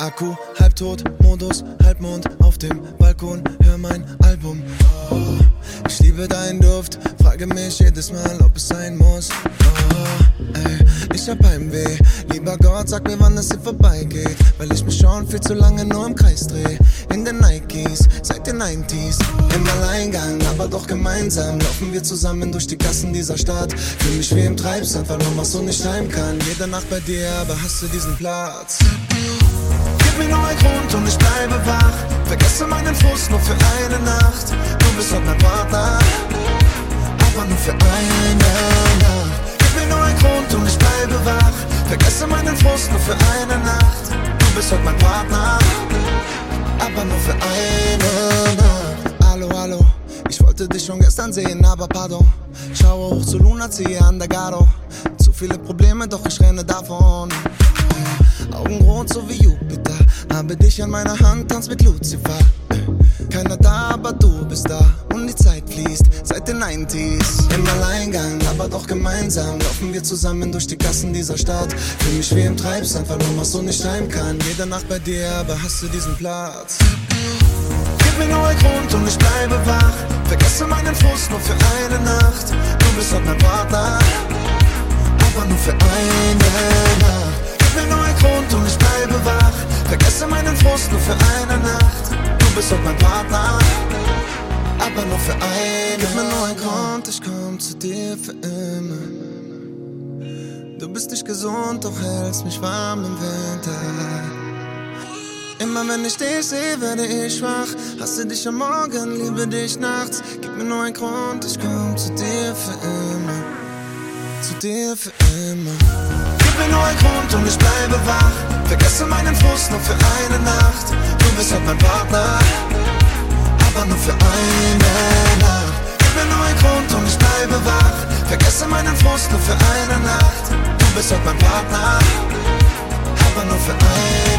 Akku halbtot, Modus halbmond auf dem Balkon, hör mein Album. Oh, ich liebe deinen Duft, frage mich jedes Mal, ob es sein muss. Oh, ey, ich hab Heimweh, lieber Gott, sag mir, wann es hier vorbeigeht, weil ich mich schon viel zu lange nur im Kreis dreh. In den Nikes, seit den 90s, im Alleingang, aber doch gemeinsam laufen wir zusammen durch die Gassen dieser Stadt. Fühl mich wie im Treibsand, man was so nicht heim kann. Jede Nacht bei dir, aber hast du diesen Platz? Mir nur ein Grund und ich bleibe wach. Vergesse meinen Frust nur für eine Nacht. Du bist heute mein Partner, aber nur für eine Nacht. Gib mir nur ein Grund und ich bleibe wach. Vergesse meinen Frust nur für eine Nacht. Du bist heute mein Partner, aber nur für eine Nacht. Hallo, hallo. Ich wollte dich schon gestern sehen, aber pardon. Schaue hoch zu Luna, ziehe an der Garo. Viele Probleme, doch ich renne davon. Augenrot so wie Jupiter. Habe dich an meiner Hand, tanz mit Lucifer. Keiner da, aber du bist da. Und die Zeit fließt seit den 90s. Im Alleingang, aber doch gemeinsam. Laufen wir zusammen durch die Gassen dieser Stadt. Fühl mich wie im Treibsand, weil man so nicht heim kann. Jede Nacht bei dir, aber hast du diesen Platz? Gib mir nur einen Grund und ich bleibe wach. Vergesse meinen Frust nur für eine Nacht. Du bist halt mein Partner, aber nur für eine Nacht. Gib mir nur einen Grund und ich bleibe wach. Vergesse meinen Frust nur für eine Nacht. Du bist auch mein Partner, aber nur für eine. Gib mir nur einen Grund, ich komm zu dir für immer. Du bist nicht gesund, doch hältst mich warm im Winter. Immer wenn ich dich sehe, werde ich schwach. Hasse dich am Morgen, liebe dich nachts. Gib mir nur einen Grund, ich komm zu dir für immer. Dir für immer mir nur ein Grund und ich bleibe wach. Vergesse meinen Frust nur für eine Nacht. Du bist halt mein Partner, aber nur für eine Nacht. Gib mir nur ein Grund und ich bleibe wach. Vergesse meinen Frust nur für eine Nacht. Du bist halt mein Partner, aber nur für eine Nacht.